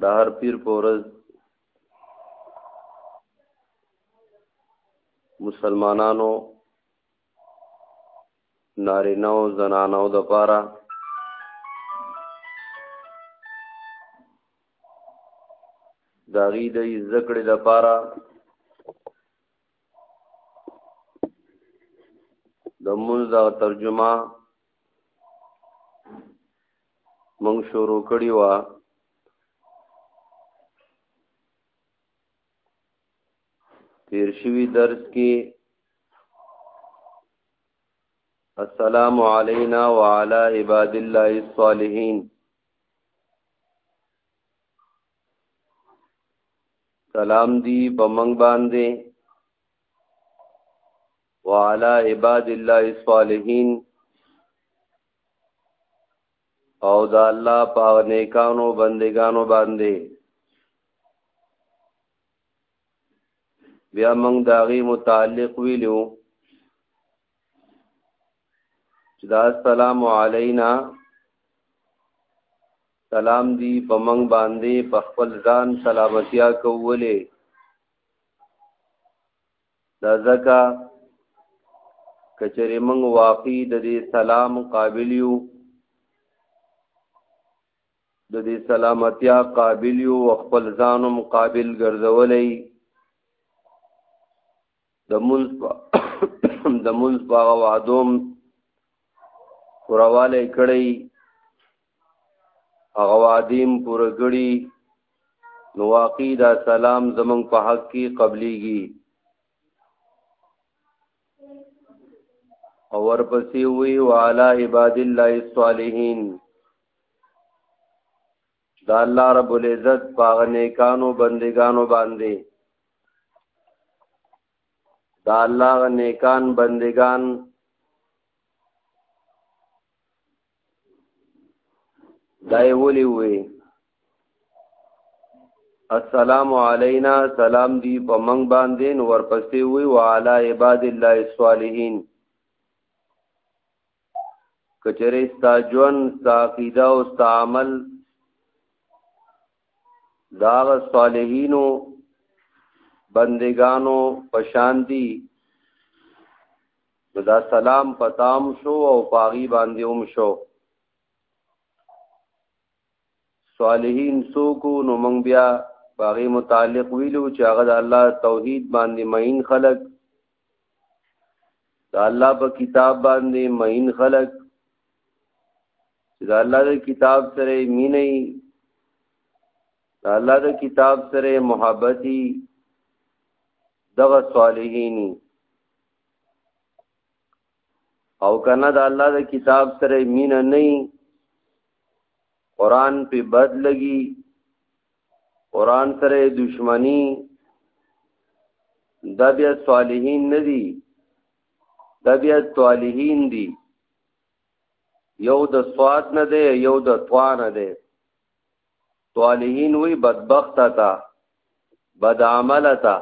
د هر پیر په ورځ مسلمانانو نارینه او زنانو د پاره داغي د ذکر د پاره د مونږ د ترجمه مونږ شروع کړی و تیر شوی درس کې السلام علینا وعلى عباد الله الصالحین سلام دی په منګ باندې وعلى عباد الله الصالحين او دا الله په نیکانو بندگانو باندې بیا موږ داغي متعلق ویلو چې دا السلام علینا سلام دی په منګ باندې په خپل ځان سلامتیا کولې دا ځکه کچرې منګ واقعي د دې سلام قابل یو د دې سلامتیا قابل یو خپل ځانم قابل ګرځولې د منځ په د منځ په هغه وعدوم پرواله کړی هغه وعدیم پوره کړی نو واقعي دا سلام زمنګ په حق کې قبليږي او ورپسې وی وعلى عباد الله الصالحين دا الله رب العزت پاغ نیکانو بندگانو باندې دا الله نیکان بندگان دای ولی وی السلام علینا سلام دی په منګ باندې نو ورپسې وی وعلى عباد الله الصالحین کچره ستا جون ستا عقیده او ستا عمل دا صالحینو بندگانو پشان دی دا سلام پتام شو او پاغي باندې هم شو صالحین سوکو نو مونږ بیا باغی متعلق ویلو چې هغه د الله توحید باندې مین خلق دا الله په کتاب باندې مین خلق چې دا الله د کتاب سره مینې دا الله د کتاب سره محبتي دغه صالحینی او کنه د الله د کتاب سره مینه نه قرآن په بد لګي قران سره دښمنی دا بیا صالحین نه دي دا بیا صالحین دي یو د سواد نه دی یو د طوا نه دی صالحین وی بدبخت تا بد عمل تا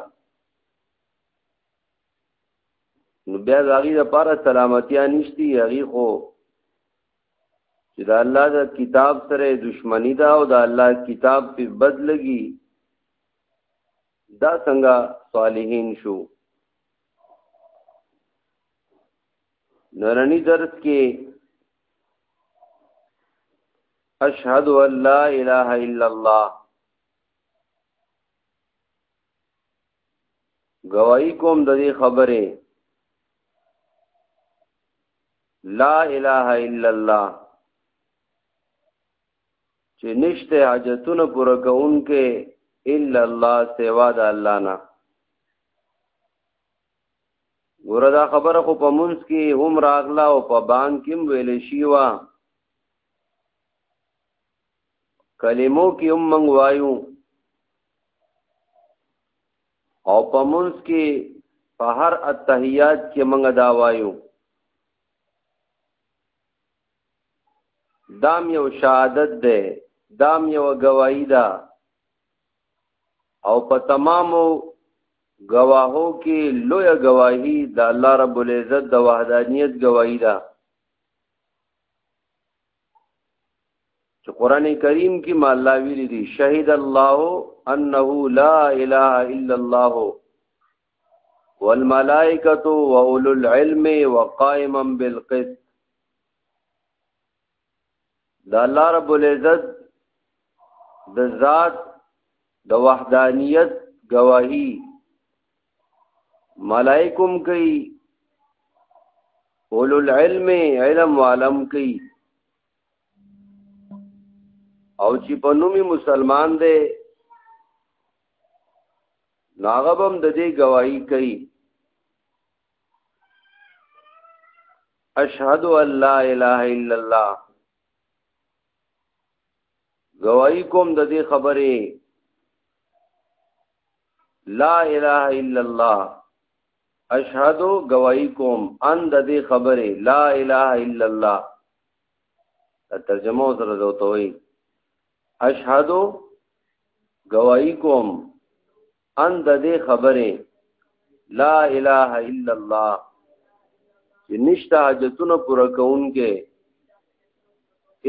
نو بیا هغه د پاره سلامتیا نشتی هغه خو چې دا الله دا کتاب سره دشمنی دا او دا الله کتاب په بدلږي دا څنګه صالحین شو نورانی درس کې اشهد ان لا اله الا الله گواہی کوم د دې خبره لا اله الا الله چې نشته حاجتونه پوره کوونکې الا الله سوا د الله نه ګوره دا خبره خو په منځ کې هم راغله او په بان کې هم ویل شي وا کلمو کې هم منغوایو او په منځ کې په هر التحیات کې موږ دا وایو دام یو شهادت ده دام یو گواہی ده او په تمامو گواهو کې لوی گواہی د الله رب العزت د وحدانیت گواہی ده چې قران کریم کې ما الله ویل دي شهید الله انه لا اله الا الله والملائکه واولو العلم وقائما بالقسط دا الله رب العزت د ذات د وحدانیت گواہی ملائکم کوي اولو العلم علم عالم کوي او چې په نومي مسلمان دی ناغبم د دې گواہی کوي اشهد ان لا اله الا الله گواہی کوم د دې خبرې لا اله الا الله اشهد گواہی کوم ان د دې خبره لا اله الا الله ترجمه سره دوته وي اشهد گواہی کوم ان د دې خبره لا اله الا الله چې نشته حاجتونه پوره کوونکې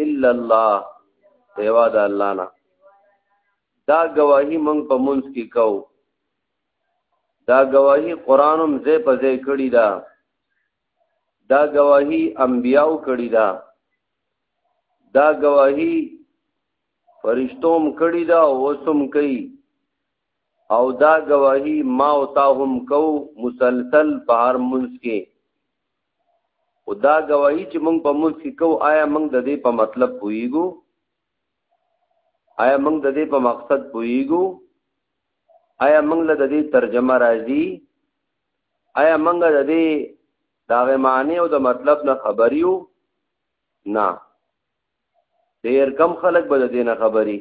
الا الله دیوا د الله نه دا گواهی مونږ په مونږ کې کو دا گواهی قرانم زې په زې کړی دا دا گواهی انبیاو کړی دا دا گواهی فرشتوم کړی دا وسم کوي او دا گواهی ما او تا هم کو مسلسل په هر منځ کې او دا گواهی چې مونږ په منځ کې کو آیا مونږ د دې په مطلب پویګو آیا موږ د دې په مقصد پوهیږو آیا موږ له دې ترجمه راځي آیا موږ د دې داغه معنی او د مطلب نه خبر یو نه ډیر کم خلک به د دې نه خبري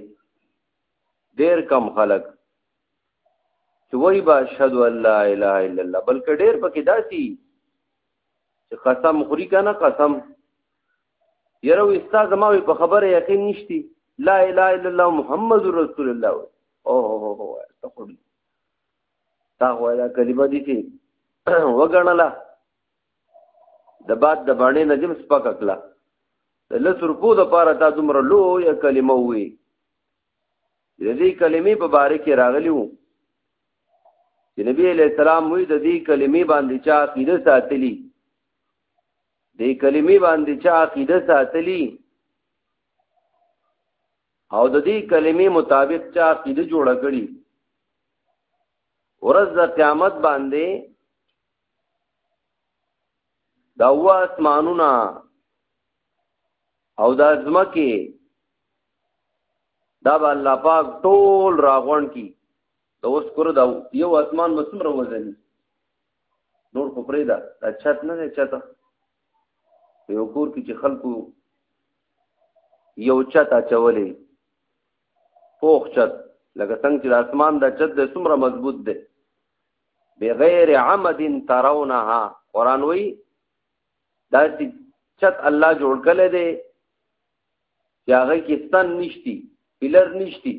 ډیر کم خلک چې وای با اشهد ان لا اله الا الله بلکې ډیر پکې داسي چې قسم خوري کنه قسم یره وي ستا زما وي په خبره یقین نشتی لا اله الا الله محمد رسول الله او هو هو استغفر تا هو دا کلمه دي چې وګڼله د باد د باندې نجم سپک کړه د لس روپو د پاره تا دومره لو یا کلمه وي د دې کلمې په باره کې راغلی وو چې نبی علیہ السلام وی د دې کلمې باندې چا عقیده ساتلی دې کلمې باندې چا عقیده ساتلی او د دې کلمې مطابق چا عقیده جوړ کړي ورځ د قیامت باندې دا و اسمانونه او دا ځمکه دا به الله پاک ټول راغون کی د اوس کور دا یو اسمان مسمر وزنی نور خو پرې ده دا چت نه دی چت په یو کور کې چې خلکو یو چت اچولې پوخ چت لکه څنګه چې د اسمان دا چت د څومره مضبوط دی بغیر عمد ترونها قران وی دا چې چت الله جوړ کړی دی چې هغه کې ستن نشتی پلر نشتی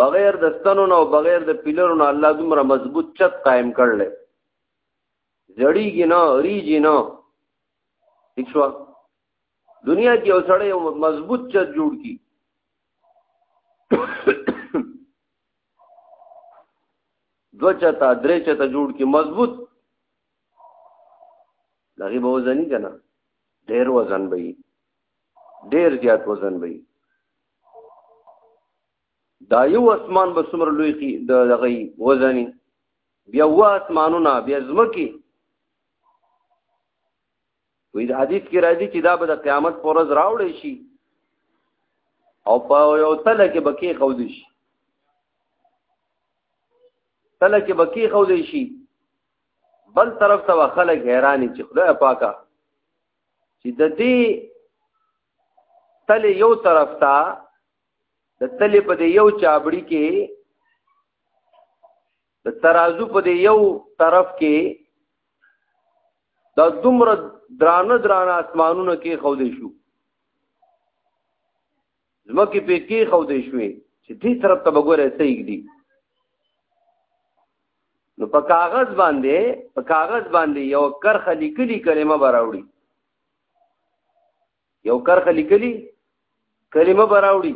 بغیر د ستنو نه او بغیر د پیلرو نه الله دومره مضبوط چت قائم کړل زړیږي نه ریږي نه ٹھیک شو دنیا کې اوسړې یو مضبوط چت جوړ کی دو چتا درې چتا جوړ کی مضبوط دغه به وزنی کنه ډیر وزن به ډیر زیات وزن به دا یو اسمان به سمر لوی کی د دغی وزنی بیا و اسمانونه بیا زمکی وی د حدیث کې راځي چې دا به د قیامت پر ورځ راوړی شي او په یو تل کې بکی خو دی شي تل کې بکی خو دی شي بل طرف ته خلک حیرانی چې خدای پاکه چې د دې تل یو طرف ته د تل په دې یو چابړی کې د ترازو په دې یو طرف کې دا دومره درانه درانه اسمانونو کې خودې شو زمکه په کې خودې شوې چې دې طرف ته وګوره صحیح دي نو په کاغذ باندې په کاغذ باندې یو کرخه لیکلي کلمه براوړي یو کرخه لیکلی کلمه براوړي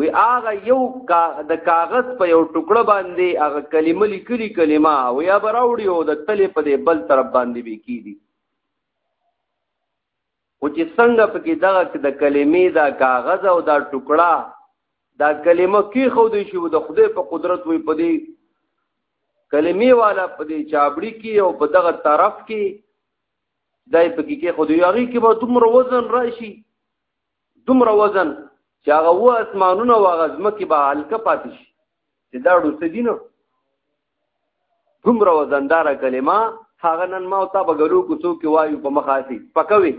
وی هغه یو کا د کاغذ په یو ټوکړه باندې هغه کلمه لیکلی کلمه او یا براوړي او د تلې په دې بل طرف باندې به کیدی او چې څنګه پکې دغه د کلمې دا کاغذ او دا ټوکړه دا کلمه کې خو دې شو د خدای په قدرت وي په دې کلمې والا په دې چابړي کې او په دغه طرف کې دای په کې کې خو دی هغه کې به دومره وزن راشي دومره وزن چې هغه و اسمانونه او هغه ځمکه به هلکه پاتې شي چې دا ډوسه دي نو دومره وزنداره کلمه هغه نن ما او تا به ګلو کو څوک وایو په مخاسي پکوي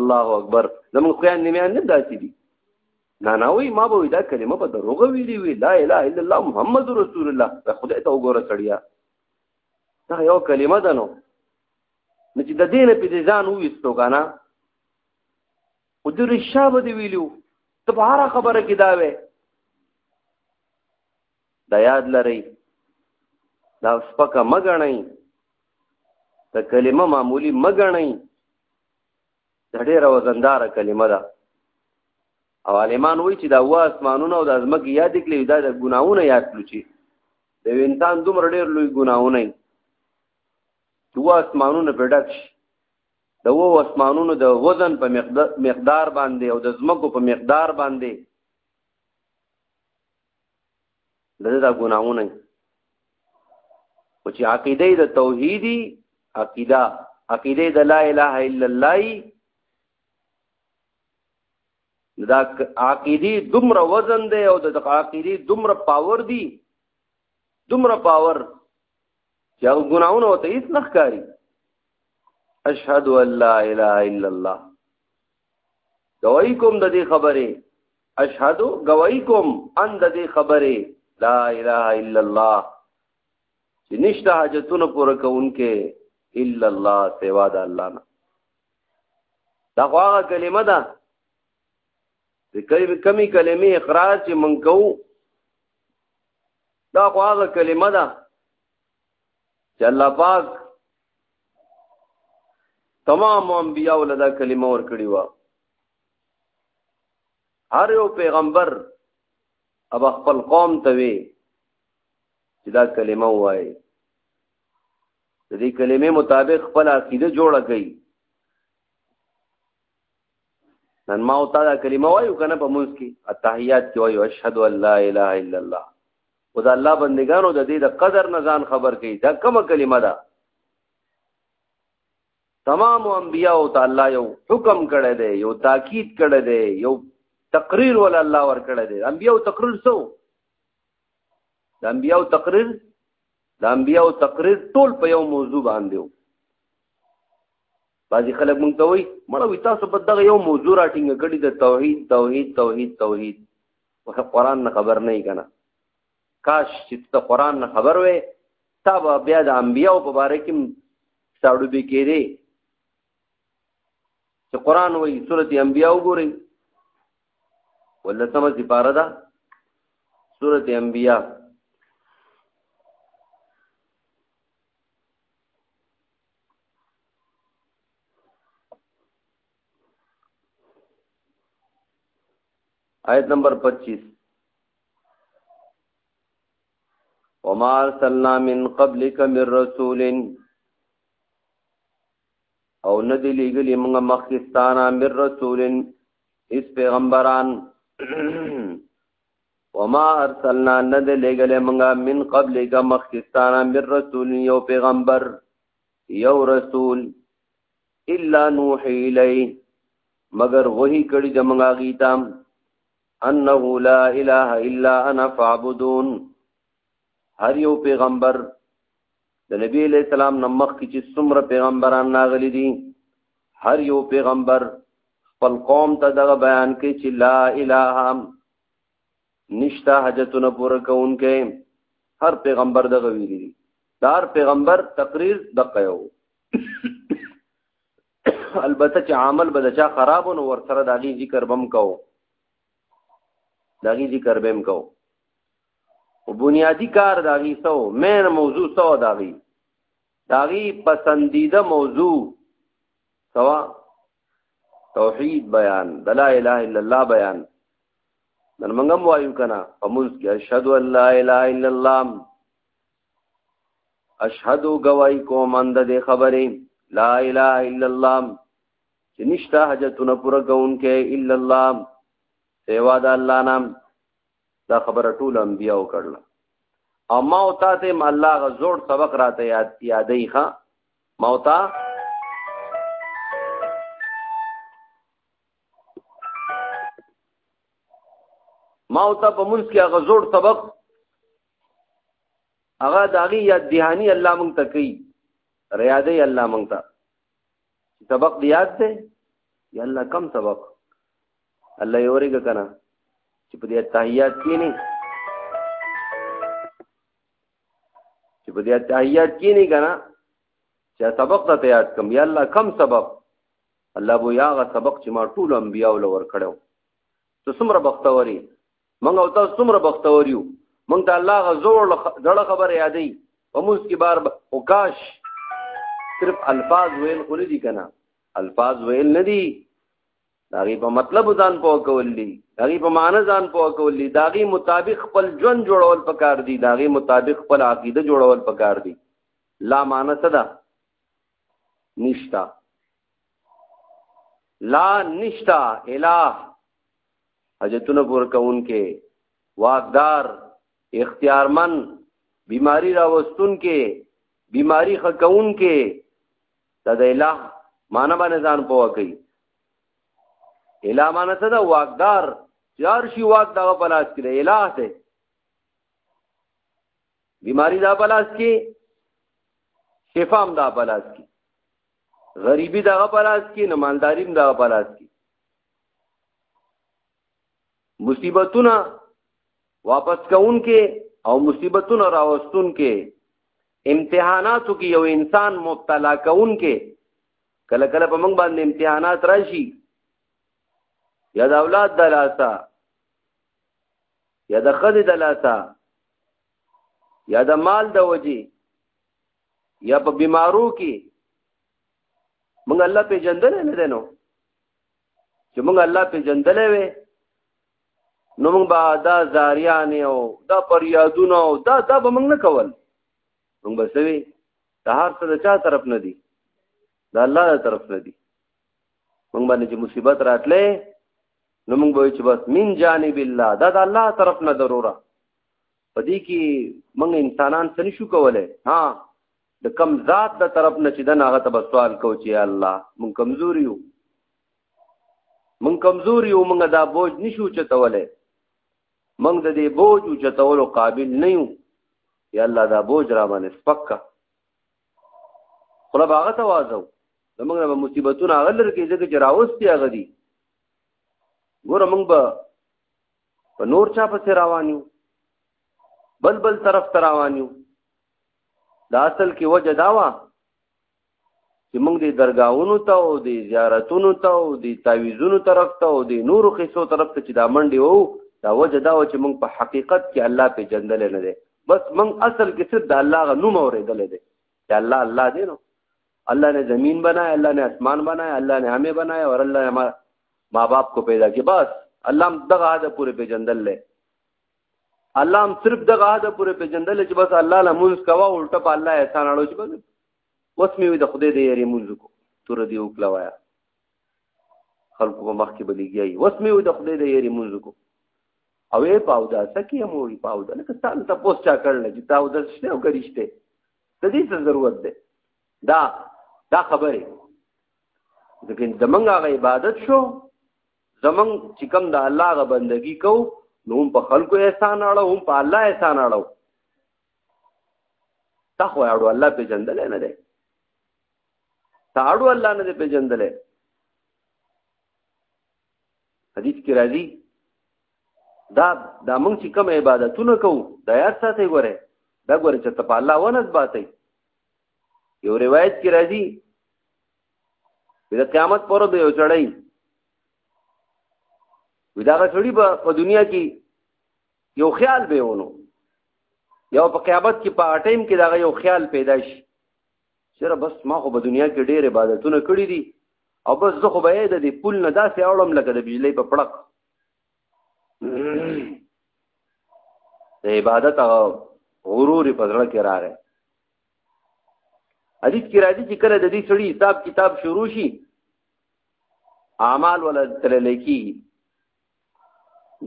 الله اکبر زمون خو نه مې نه داسې دي نه نه وای ما به دا کلمه په دروغ ویلي وی لا اله الا الله محمد رسول الله خدای ته وګوره سړیا دا یو کلمه ده نو نو چې د دین په ځان وېستو کنه او د رشا به دی ویلو ته په هر خبره کې دا وې دا یاد لرئ دا سپکه مګنئ دا کلمه معمولی مګنئ دا ډېره وزنداره کلمه ده او عالمان وایي چې دا و اسمانونه او د ازمکه یاد کړي دا د ګناونه یاد کړي چې د یو انسان دومره ډېر لوی ګناهونه دي چې اووه اسمانونه پرې ډک شي د اووه اسمانونو د وزن په مقدار باندې او د ځمکو په مقدار باندې د ده دا ګناهونه دي خو چې عقیده د توحیدي عقیده عقیده د لا اله الا الله دا عقیدی دومره وزن دی او د عقیدی دومره پاور دی دومره پاور چې هغه ګناونه وته هیڅ نه ښکاری اشهد ان لا اله الا الله گواہی کوم د دې خبره اشهد گواہی کوم ان د دې خبره لا اله الا الله چې نشته حاجتونه پوره کوونکې الا الله سوا د الله نه دا خو هغه کلمه ده د کمی کلمې اقرار چې من کوو دا خو هغه کلمه ده چې الله پاک تمام انبیاء له دا کلمه ور کړی و هر یو پیغمبر اب خپل قوم ته وی چې دا کلمه وایي د دې کلمې مطابق خپل عقیده جوړه کړي نن ما او تعالی کلمه وایو کنه په منځ کې التحیات کې وایو اشهد ان لا اله الا الله او دا الله بندگانو د دې د قدر نه ځان خبر کړي دا کومه کلمه ده تمام انبیاء او تعالی یو حکم کړی دی یو تاکید کړی دی یو تقریر ول الله ور کړی دی انبیاء تقریر سو د انبیاو تقریر د انبیاو تقریر ټول په یو موضوع باندې وو بعضی خلک مونږ ته وایي مړه وي تاسو په دغه یو موضوع راټینګ کړی د توحید توحید توحید توحید وه قران نه خبر نه کنا کاش چې ته قران نه خبر وې تا به بیا د انبیاو په باره کې ساړو به کېږي چې قران وایي سورته انبیاو ګوري ولسمه سپاره ده سورت انبیاء آیت نمبر 25 وما ارسلنا من قبلك من رسول او ندی لګلی موږ مخکستانه من رسول اس پیغمبران وما ارسلنا ند لګل منګه من قبل کا مخکستانه من رسول یو پیغمبر یو رسول الا نوحی الی مگر وਹੀ کړي د منګه غیتا انه لا اله الا انا فاعبدون هر یو پیغمبر د نبی علیہ السلام نمخ کی چې څومره پیغمبران ناغلی دي هر یو پیغمبر خپل قوم ته دغه بیان کوي چې لا اله نشتا حاجتونه پوره کوونکې هر پیغمبر دغه ویلي دي دار پیغمبر تقریر دقه یو البته چې عمل به دچا خراب نو ور سره داغي ذکر بم کو داغي ذکر بم کو او بنیادی کار دا غي سو مین موضوع سو دا غي دا غي پسندیده موضوع سوا توحید بیان د لا اله الا الله بیان نن موږ هم وایو کنه فمنس کې اشهد ان لا اله الا الله اشهد گواہی کوم اند دې خبرې لا اله الا الله چې نشته حاجتونه پوره کوونکې الا الله سیوا د الله نام دا خبره ټول انبیاء وکړله او ما او تا ته الله غ زوړ سبق راته یاد یادې ښا ما او تا ما او تا په منځ کې هغه زوړ سبق هغه داغي یاد دهانی الله مونږ ته کوي ریاضي الله مونږ ته سبق دی یاد دی یا الله کم سبق الله یې ورګه کنه چې په دې تحیات کې نه چې په دې تحیات کې نه کنه چې سبق ته تیار کم یا الله کم سبق الله بو یاغه سبق چې ما ټول انبیاء ولور کړو ته څومره بختوري موږ او تاسو څومره بختور یو موږ ته الله غزور زړه خبره یادې په موږ کې بار او کاش صرف الفاظ ویل خو نه دي کنه الفاظ ویل نه دي داغي په مطلب ځان پوه کول دي داغي په معنی ځان پوه کول دي داغي مطابق خپل ژوند جوړول پکار دي داغي مطابق خپل عقیده جوړول پکار دي لا معنی څه ده نشتا لا نشتا الہ حاجتونه پور کوونکې واقدار اختیارمن بیماری راوستون کې بیماری خکون کې دا د الہ معنی باندې ځان پوه کوي الہ معنی څه دا واقدار چار شي واق دا په لاس کې الہ ته بیماری دا په لاس کې شفام دا په لاس کې غریبی دا په لاس کې نمالداریم دا په لاس کې مصیبتونه واپس کون کې او مصیبتونه راوستون کې امتحاناتو کې یو انسان مبتلا کون کې کله کله په موږ باندې امتحانات راشي یا د اولاد د لاسه یا د خدي د لاسه یا د مال د وجي یا په بیمارو کې موږ الله په جندل نه دینو چې موږ الله پیژندلې وې نو موږ به دا زاریان او دا پریادونه او دا دا به موږ نه کول موږ به سوي د هر څه د چا طرف نه دي د الله تر طرف نه دي موږ باندې چې مصیبت راتلې نو موږ به چې بس من جانب الله دا د الله طرف نه ضروره پدې کې موږ انسانان څه نشو کولای ها د کم ذات د طرف نه چې دنه هغه ته سوال کو چې الله مون کمزوري یو مون کمزوري یو مونږه دا بوج نشو چتولې مونږ د دې بوج او چتولو قابل نه یو یا الله دا بوج را باندې سپکا خلا باغه توازو زمونږ به مصیبتونه هغه لر کې ځکه چې راوستي هغه دي ګوره مونږ به په نور چا پسې روان یو بل بل طرف ته روان یو دا اصل کې وجه دا وه چې موږ د درگاهونو ته او د زیارتونو ته او د تعویذونو طرف ته او د نورو قصو طرف ته چې دا منډې وو دا وجه دا و چې موږ په حقیقت کې الله په جندل نه دی بس موږ اصل کې صرف د الله غ نوم اورېدل دی چې الله الله دی نو الله نے زمین بنایا الله نے اسمان بنایا الله نے ہمیں بنایا اور اللہ نے ہمارا ماں باپ کو پیدا کیا بس اللہ دغه د پورې پیجندل لې الله هم صرف دغه حد پورې پیژندل چې بس الله له مونږ کوا الټه په الله احسان اړو چې بس اوس مې وي د خدای دې یې مونږ کو تور دې وکړه وایا خلکو په مخ کې بلیږي اوس مې وي د خدای دې یې مونږ کو او یې پاو دا سکه مو یې پاو دا لکه ستاسو ته پوسټ چا کړل چې تاسو د شته او کریشته د دې څه ضرورت ده دا دا خبره ځکه د منګه عبادت شو زمون چې کوم د الله غ بندگی کو نو هم په خلکو احسان اړو هم په الله احسان اړو تا خو اړو الله په جندل نه ده تا اړو الله نه په جندل حدیث کې راځي دا دا موږ چې کوم عبادتونه کوو دا یاد ساتي ګوره دا ګوره چې ته په الله ونس باتې یو روایت کې راځي د قیامت پر ورځ یو چړای وی دا غړي په دنیا کې یو خیال به ونو یو په قیامت کې په اټیم کې دا یو خیال پیدا شي چیرې بس ما خو په دنیا کې ډېر عبادتونه کړی دي او بس زه خو به د دې پول نه داسې اړم لکه د بجلی په پړق د عبادت غرور په ځړه کې راغی حدیث کې راځي چې کله د دې سړي حساب کتاب شروع شي اعمال ولا تر لکی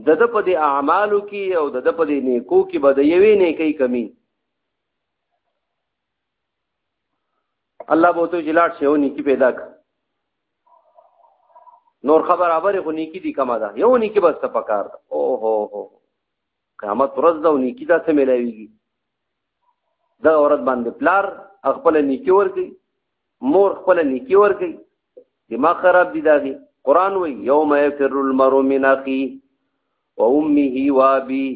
د د په دې اعمالو کې او د د په دې نیکو کې به د یوې نیکې کمی الله به تو جلاټ شو نیکی پیدا ک نور خبر اوره خو نیکی دي کما ده یو نیکی بس ته پکار ده او هو هو قیامت ورځ ده او نیکی ته څه ملاویږي دا ورځ باندې پلار خپل نیکی ورګي مور خپل نیکی ورګي دماغ خراب دي داږي قران وی یوم یفر المرء من اخی و امه و ابي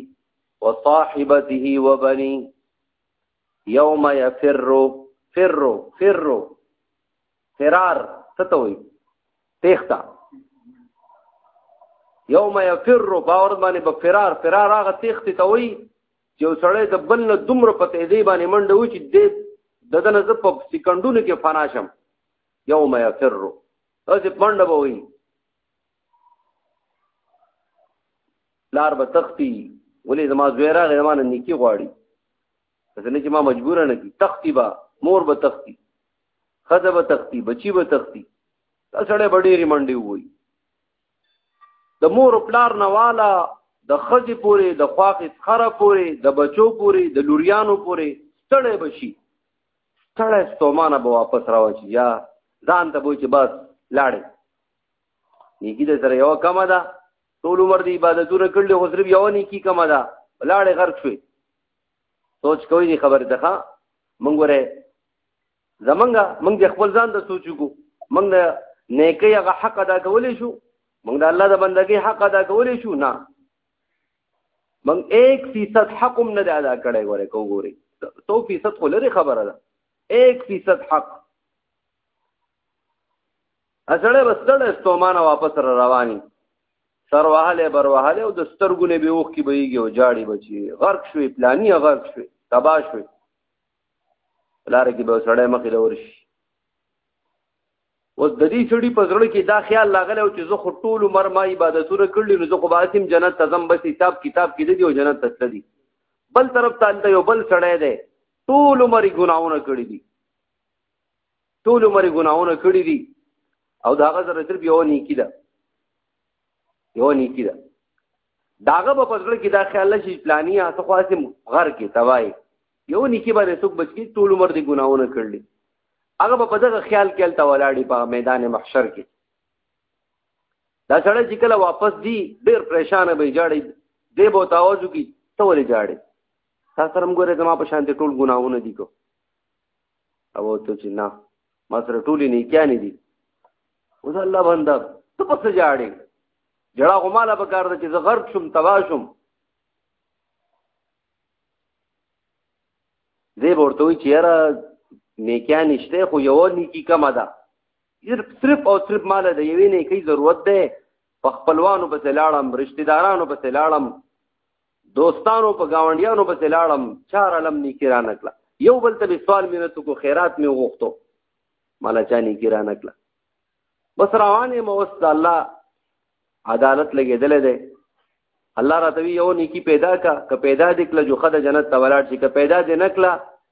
و صاحبته و بني یوم یفر فر فر فرار څه ته وایي تېښته یوم یفر باور باندې به فرار فرار هغه تېښتې ته وایي چې یو سړی د بل نه دومره په تېزۍ باندې منډه وي چې دی د ده نه زه په سکندونو کې فنا شم یوم یفر داسې منډه به وایي لار به تختی ولې زما زوی راغی زما نه نیکي غواړي ځکه چې ما مجبور نه کی تختی به مور به تختی خزه به تختی بچی به تختی دا سړی به ډېرې منډې ووایي د مور او پلار نه والا د ښځې پورې د خواښې خره پورې د بچو پورې د لوریانو پورې ستړی به شي ستړی ستومانه به واپس راوچي یا ځان ته به چې بس لاړې نیکی د سره یوه کمه ده ټول عمر د عبادتونه کړل خو صرف یو نه کی کما ده لاړې غرق شوې سوچ کوي دي خبر ده مونږ وره زمونږ موږ د خپل ځان د سوچو کو موږ د نیکي هغه حق ادا کولی شو موږ د الله د بندګۍ حق ادا کولی شو نه موږ 1% حق هم نه ادا کړی ګوره کو ګوري 100% خو لري خبره ده 1% حق اسړه بستړه استومانه واپس را رواني سر وهله بر وهله او د سترګونه به اوخ کی بهيږي او جاړي بچي غرق شوي پلاني غرق شوي تباہ شوي لار کې به سړی مخې لور شي اوس د دې سړي په زړه کې دا خیال لاغلی او چې زه خو ټول عمر ما عبادتونه کړلي نو زه خو به اسیم جنت ته ځم بس حساب کتاب کې دی او جنت ته تللی بل طرف ته هلته یو بل سړی دی ټول عمر یې ګناهونه کړي دي ټول عمر یې ګناهونه کړي دي او د هغه سره صرف یوه نیکي ده یوه نیکي ده د هغه به په زړه کې دا خیال نه شي پلاني هڅه خو اسیم غر کې تباهي یو نیکی باندې څوک بچ کی ټول عمر دې ګناونه کړل هغه په دغه خیال کې الته ولاړی په میدان محشر کې دا سړی چې کله واپس دی ډیر پریشان به جاړي دی به تاوازو کی ته ولې جاړي تاسو سره موږ زما په شان ټول ګناونه دي کو او ته چې نه ما سره ټولې نه کیانې دي اوس الله بنده ته پس جاړي جړه غماله به کار د چې زغرب شم تبا شم دی به ورته وایي چې یاره نیکیا نشته خو یو نیکی کمه ده صرف صرف او صرف مال د یوې نیکی ضرورت ده په خپلوانو پسې لاړم رشتہ دارانو پسې لاړم دوستانو په گاونډیانو پسې لاړم چار علم نیکی را نکړه یو بل ته سوال مینه تو کو خیرات می وغوښتو مالا چا نیکی را نکړه بس روانې مو وست الله عدالت لګېدلې ده الله راتوي یو نیکی پیدا کا که پیدا دې کله جو خدای جنت ته ولاړ شي که پیدا دې نه کله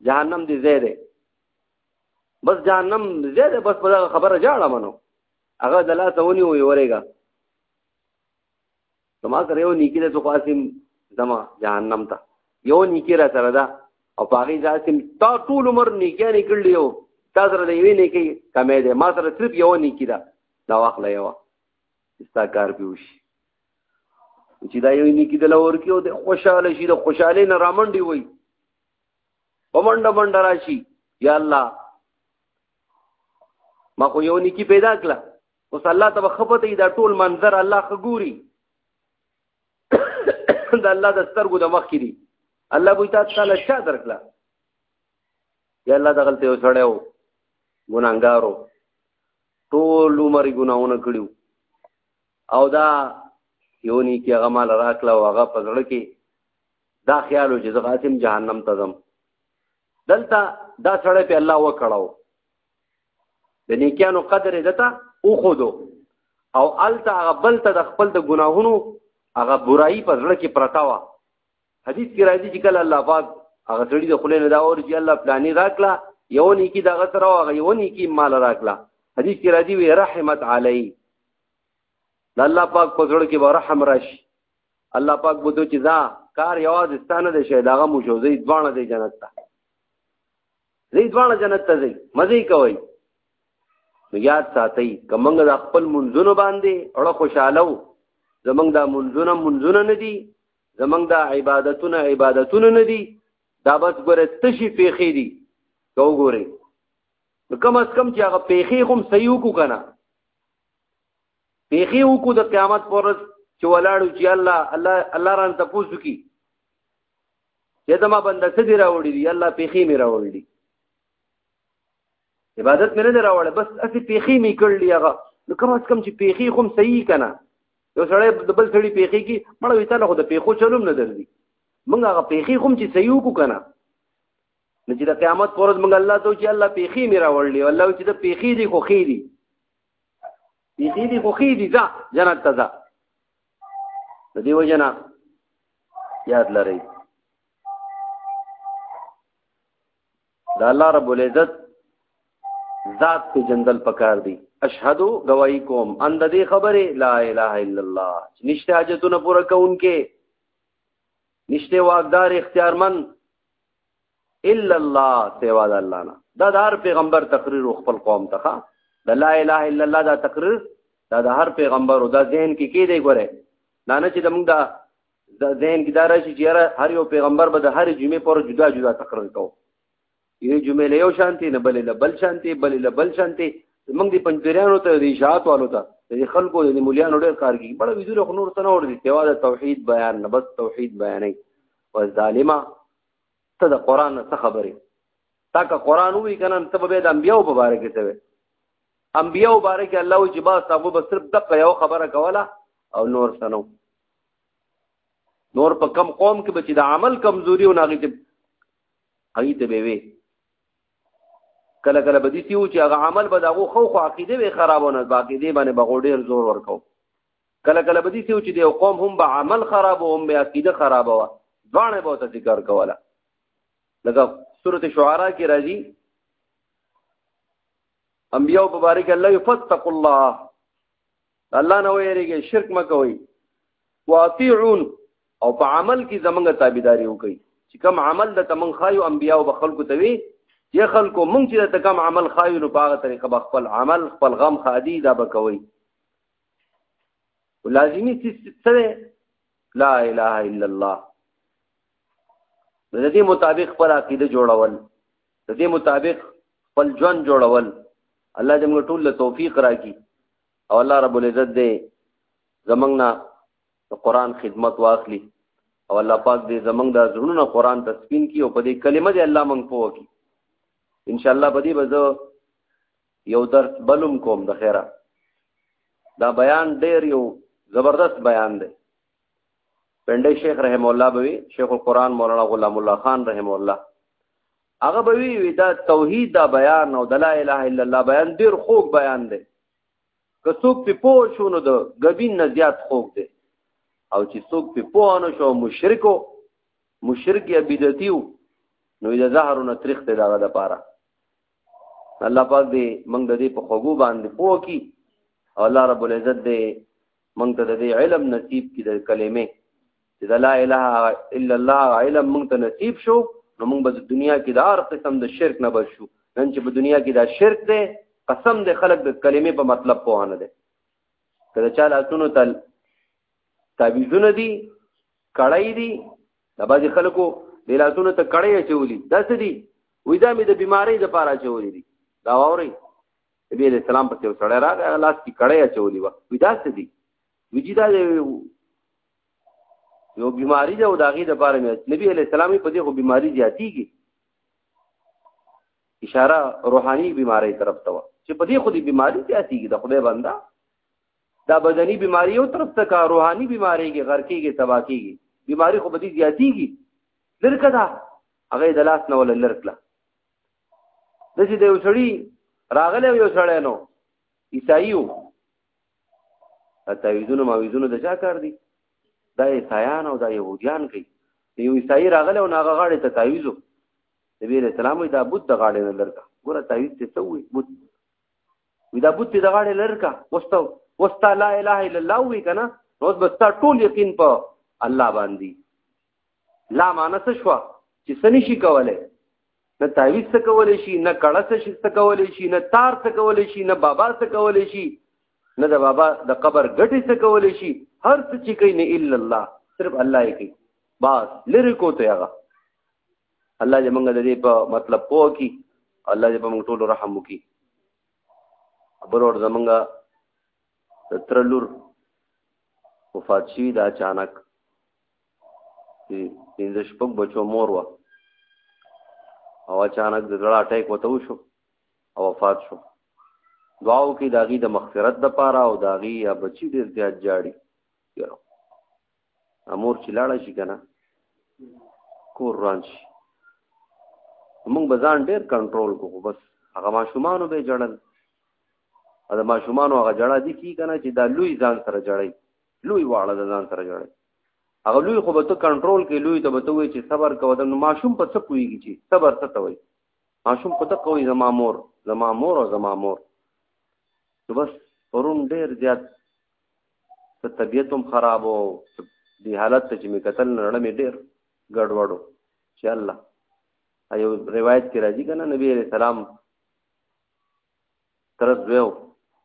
جهنم دې زه ده بس جهنم زه ده بس په خبره جاړه منو هغه د لاس ونی وي ورېګا زما سره یو نیکی ده څو قاسم زما جهنم ته یو نیکی را سره ده او پاغي ځاسم تا ټول عمر نیکی نه کړل یو تا سره دی وی نیکی کمې ده ما سره صرف یو نیکی ده دا واخلې یو ستا کار به وشي چې دا یو نیکی د لور کې او د خوشاله شي د خوشاله نه رامنډي وي ومنډ منډ راشي یا الله ما خو یو نیکی پیدا کړه اوس الله ته خپته دا ټول منظر الله خګوري د الله د سترګو د مخ کې دي الله به تاسو تعالی شا درکړه یا الله دغلته وسړیو ګناګارو ټول عمر ګناونه کړیو او دا یو نیکی هغه مال راکړه او هغه پزړه کې دا خیال چې زه غاسم جهنم ته ځم دلته دا سړی په الله وکړاو د نیکانو قدر دته او خودو او الته هغه بل ته د خپل د ګناهونو هغه برایي پزړه کې پرتا و حدیث کې راځي چې کله الله پاک هغه سړي د خلې نه دا اور چې الله پلاني راکلا یو نه کی دا غسر او هغه یو نه کی مال راکلا حدیث کې راځي وی رحمت علی الله پاک په زړه کې به رحم راشي الله پاک بده چې دا کار یوازې ستانه دی شه داغه مو شو زی دوانه دی جنت ته زی دوانه جنت ته زی مزي کوي نو یاد ساتي کومنګ د خپل منځونو باندې اړه خوشاله و زمنګ دا منځونه منځونه نه دي زمنګ دا عبادتونه عبادتونه نه دي دا بس ګوره تشي پیخي دي کو ګوره نو کم از کم چې هغه پیخي هم صحیح وکړو کنه پیخي وکړو د قیامت پر ورځ چې ولاړو چې الله الله الله ران تاسو کی چې زما بنده څه دی راوړي دی الله پیخي می راوړي عبادت مې نه راوړل بس اسی پیخي مې کړلې هغه نو کم از کم چې پیخي خوم صحیح کنه یو سړی د بل سړی پیخي کې مړ وي تعالی خو د پیخو چلوم نه درځي موږ هغه پیخي خوم چې صحیح وکړو کنه نو چې د قیامت پر ورځ موږ الله ته چې الله پیخي مې راوړلې الله چې د پیخي دی خو خې دی پیخي دی خو خې دی ځه جنت ته ځه د دې وجنه یاد لرئ د الله رب العزت ذات په جندل پکار دی اشهد گواہی کوم اند دې خبره لا اله الا الله نشته حاجتونه پوره کوونکې نشته واقدار اختیارمن الا الله سوا د الله نه دا د هر پیغمبر تقریر خپل قوم ته د لا اله الا الله دا تقریر دا د هر پیغمبر او دا ذهن کې کې دی ګوره دا نه چې د موږ د د ذهن کې دا راشي چې یاره هر یو پیغمبر به د هرې جمعې پر جدا جدا تقریر کوو یوې جمعې له یو شانتي نه بلې له بل شانتي بلې له بل شانتي موږ د پنځپیرانو ته د اشاعت والو ته د خلکو د مولیانو ډېر کار کوي بړه ویدونه خو نور ته نه وړي سوا د توحید بیان نه بس توحید بیانې و ظالما ته د قران څخه خبرې تا که قران وی کنه ته به د انبیو په باره کې څه انبیو باره کې الله چې با تاسو به صرف دغه یو خبره کوله او نور سنو نور په کم قوم کې بچي د عمل کمزوري او ناغي ته هغه ته به وي کله کله بدی سیو چې هغه عمل به دغه خو خو عقیده به خرابونه باقی دی باندې بغوډیر زور ورکاو کله کله بدی سیو چې د قوم هم به عمل خراب او هم به عقیده خراب و ځانه به ته ذکر کوله لکه سورته شعرا کې راځي انبیاء مبارک الله یفتقوا الله الله نه ویریږي شرک مکوي واطيعون او په عمل کې زمونږ تابعداري وکړي چې کوم عمل د تمن خایو انبیا او خلکو ته وي یا خلکو مونږ چې د کوم عمل خایو نو په هغه طریقه به خپل عمل خپل غم خادي دا به کوي ولازمي څه لا اله الا الله د دې مطابق خپل عقیده جوړول د دې مطابق خپل ژوند جوړول الله دې موږ ټول له توفیق راکړي او الله رب العزت دې زمنګ نه قرآن خدمت واخلي او الله پاک دې زمنګ د زړونو قرآن تسپین کی او په دې کلمه دې الله مونږ پوه کی ان شاء الله بدی به زه یو درس بلوم کوم د خیره دا بیان ډیر یو زبردست بیان دی پنده شیخ رحم الله بوي شیخ القرآن مولانا غلام الله خان رحم الله هغه به وی وی دا توحید دا بیان او د لا اله الا الله بیان ډیر خوږ بیان دی که څوک په پوه شو نو د غبین نه زیات خوږ دی او چې څوک په پوه نه شو مشرکو مشرک یا بدعتیو نو د زهر نه تاریخ ته دغه د پاره الله پاک دې موږ د دې په خوګو باندې پوه کی او الله رب العزت دې مونږ ته د دې علم نصیب کی د کلمې چې د لا اله الا الله علم مونږ ته نصیب شو نو مونږ به د دنیا کې د هر قسم د شرک نه بچ شو نن چې په دنیا کې دا شرک دی قسم دی خلک د کلمې په مطلب پوه نه دی که د چا لاسونو ته تعویذونه دي کړی دي د بعضې خلکو د لاسونو ته کړی اچولی دا څه دي وایي دا مې د بیمارۍ دپاره اچولی دي دا واورئ نبی علیہ السلام پسې یو سړی راغی هغه لاس کې کړی اچولي وه وي دا څه دي وي چې دا یو بیماری ده او د هغې دپاره مې نبی علیه السلام په دې خو بیماری زیاتېږي اشاره روحاني بیماری طرف ته وه چې په دې خو دې بیماری زیاتېږي د خدای بنده دا بدني بیماری یو طرف ته کا روحاني بیماری کې غر کېږي تبا کېږي بیماری خو به دې زیاتېږي لرکه ده هغه د لاس نه ولا لرکله د چې د یو سړي راغلی یو سړی نو عیسائی و تعویذونه ماویذونه د چا کار دي دا عیسایان او دا يهوديان کوي یو عیسائی راغلی او ناغه غاړې ته تعویذو نبی رسول الله دا بوت د غاړې نه لرکا ګوره تعویذ ته څه وي بوت وی دا بوت د غاړې لرکا وستو وستا لا اله الا الله وی کنه نو بس تا ټول یقین په الله باندې لا معنی څه شو چې سني شي کولای نه تعویز څه کولای شي نه کړه څه شي څه کولای شي نه تار څه کولای شي نه بابا څه کولای شي نه د بابا د قبر ګټي څه کولای شي هر څه چې کوي نه الا الله صرف الله یې کوي بس لری کو ته هغه الله دې موږ د دې په مطلب پوه کی الله دې په موږ ټول رحم وکي برور زمونږ ترلور وفات شي دا اچانک پنځه شپږ بچو مور وه او اچانک د زړه اټیک وته وشو او وفات شو دعا وکړي د هغې د مغفرت دپاره او د هغې یا بچي ډېر زیات جاړي مور چې لاړه شي که نه کور روان شي موږ به ځان ډېر کنټرول کو خو بس هغه ماشومانو به جړل دا ماشومانو هغه جړه دي کی کنه چې دا لوی ځان سره جړی لوی واړه د ځان سره جوړي هغه لوی خو به ته کنټرول کې لوی ته به ته وي چې صبر کوه د ماشوم په څه پويږي چې صبر څه ته وي ماشوم په ته کوي زما مور زما مور او زما مور نو بس پرون ډېر زیات ته طبیعت هم خراب او دی حالت ته چې مې قتل نړه مې ډېر ګډوډو چې الله ایو روایت کې راځي کنه نبی عليه السلام تر زویو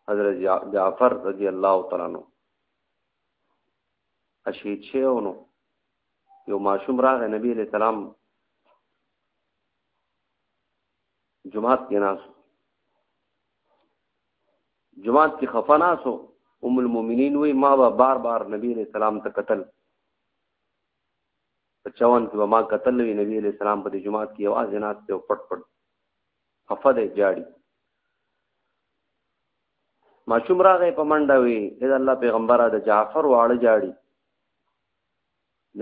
حضرت جعفر رضی الله تعالی عنہ اشهید شیونو یو ماشوم راغی نبی علیہ السلام جماعت کې ناسو جماعت کې خفا ناسو ام المؤمنین وی ما با بار بار نبی علیہ السلام ته قتل په چون کې ما قتل وی نبی علیہ السلام په جماعت کې आवाज ناس ته پټ پټ خفه دی جاړي ماشوم راغی په منډه وی د الله پیغمبره د جعفر واړه جاړي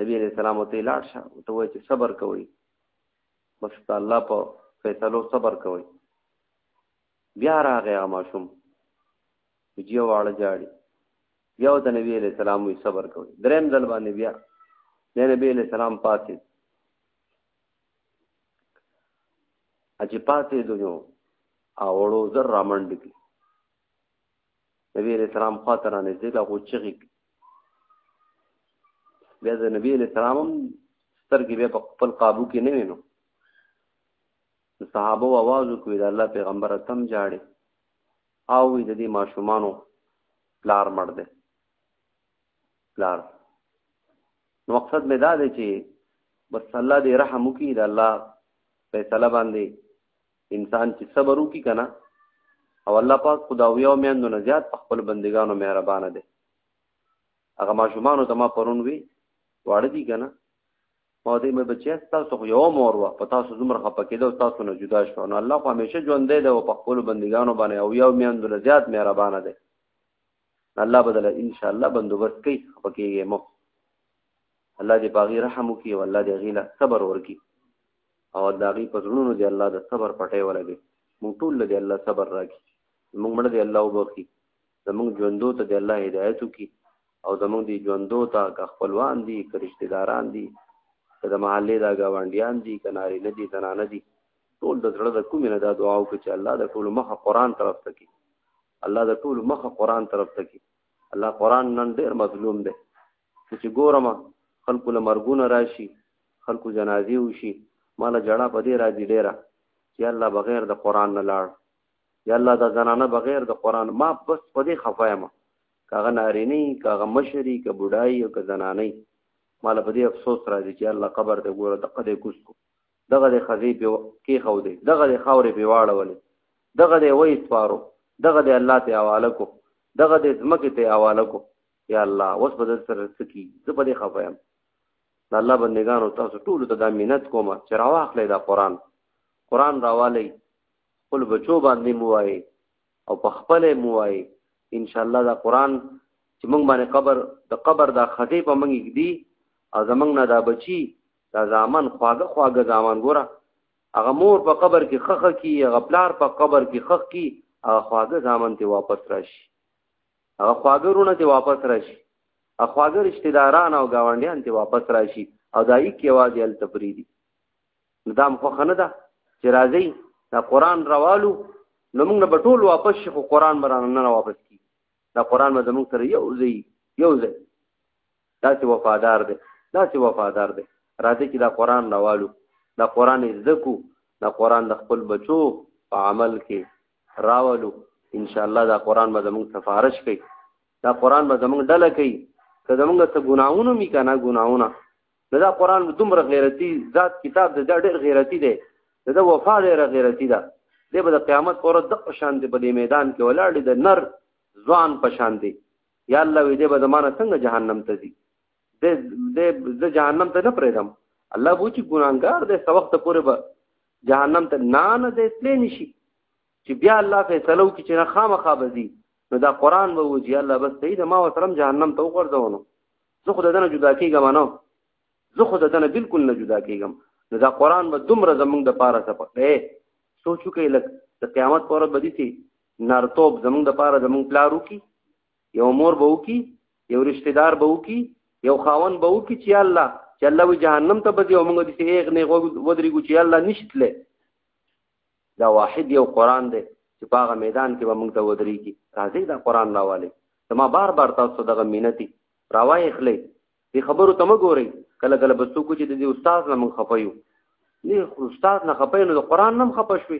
نبی علیہ السلام ته لاړ شه ته وای چې صبر کوي بس الله په فیصلو صبر کوي بیا راغی ماشوم جیو واړه جاړي بیا د نبی علیہ السلام وی صبر کوي دریم ځل باندې بیا د نبی علیہ السلام پاتې اجي پاتې دنو اوړو زر رامنډ کی نبی علیہ السلام خاطر نه دې دا خو چغی بیا د نبی علیہ السلام سترګې بیا په خپل قابو کې نه وینو صحابه و आवाज کوي د الله پیغمبر تم جاړي او د دې ماشومانو پلار مړ دی پلار نو مقصد مې دا دی چې بس الله دې رحم وکړي د الله فیصله باندې انسان چې صبر وکړي که نه او الله پاک خدا ویو میندو نه زیات په خپل بندګانو مهربانه دی هغه ماشومانو ته ما پرون وی واړه دي که نه ما دې مې بچیا ستاسو خو یو مور وه په تاسو دومره خفه کېده او تاسو نه جدا شو نو الله خو همیشه ژوندی دی او په خپلو بندګانو باندې او یو میندو نه زیات مهربانه دی الله بدل ان شاء الله بندوبست کوي پکېږي مو الله دې پاغي رحم وکي او الله دې غیله صبر ورکي او داغي پزړونو دې الله د صبر پټه ولګي مونږ ټول دې الله صبر راکي مونږ مړ دې الله وبخي زمونږ ژوندو ته دې الله هدایت وکي او زمونږ دې ژوندو ته که خپلوان دي که رشتہ داران دي که د محلې دا گاونډیان دي که ناری نه دي زنانه دي ټول د زړه د کومې نه دا دعا وکړي چې الله د ټول مخه قران طرف ته کی الله د ټول مخه قران طرف ته کی الله قران نن ډیر مظلوم دی چې ګورم خلکو له مرګونه راشي خلکو جنازي وشي مال جړه په دې راځي ډیره چې الله بغیر د قران نه لاړ یا الله د زنانه بغیر د قران ما بس په دې خفایم کاغه نارینی کاغه مشری ک بډای او ک زنانی مال په دې افسوس راځي چې الله قبر ته ګوره د قدې کوس کو دغه د خزی په کې خو دی دغه د خاورې په واړولې دغه د وې سپارو دغه د الله ته حواله کو دغه د زمکه ته حواله کو یا الله اوس په دل سره سکی زه په دې خفه یم د الله بندگانو تاسو ټول ته دا مینت کوم چې راواخلې دا قران قران راوالې خپل بچو باندې موای او په خپل موای ان شاء الله دا قران چې موږ باندې قبر د قبر دا خزی په موږ کې دی او زمنګ نه دا بچي دا زامن خواږه خواږه زامن ګوره هغه مور په قبر کې خخ کی هغه پلار په قبر کې خخ کی هغه خواږه زامن ته واپس راشي هغه خواږه رونه ته واپس راشي هغه خواږه رشتہ داران او گاونډیان ته واپس راشي او دای کی आवाज ال تفریدي ندام خو خنه ده چې راځي دا قران روالو نو موږ به ټول واپس شو قران برانه نه واپس کی دا قران به موږ سره یو ځای یو ځای داسې وفادار دی داسې وفادار دی راځي چې دا قران راوالو دا قران زده کو دا قران د خپل بچو په عمل کې راولو ان شاء الله دا قران به زموږ سفارش کوي دا قران به زموږ ډله کوي که زموږ څه ګناونه می کنه ګناونه دا قران دومره غیرتی ذات کتاب د ډېر غیرتی دی دا وفا ډېر غیرتی ده دی به د قیامت پر د شان دی په دې میدان کې ولاړ دی د نر ځوان په شان دی یا الله وی دې به زمانه څنګه جهنم ته ځي د د جهنم ته نه پرېدم الله وو چې ګناګار دې څو وخت پورې به جهنم ته نه نه دې تلې نشي چې بیا الله فیصله وکړي چې نه خامخا به ځي نو دا قران به وځي الله بس سید ما وسلم جهنم ته وګرځونو زه خو دنه جدا کیږم نه زه خو دنه بالکل نه جدا کیږم نو دا قران به دومره زمونږ د پاره سپکه سوچو کې لک د قیامت پر ورځ بدی سي نارتوب زمونږ د پاره زمونږ پلار وکي یو مور به وکي یو رشتہ دار به وکي یو خاون به وکي چې الله چې الله وی جهنم ته بځي او موږ دې هیڅ نه ودرېږو چې الله نشتله دا واحد یو قران دی چې پاغه میدان کې به موږ ته ودرېږي راځي دا قران راواله زما بار بار تاسو دغه مينتي راوای اخلي دې خبرو ته مګوري کله کله به څوک چې د استاد نه مونږ خپایو نه استاد نه خپایو نو قران نه خپښوي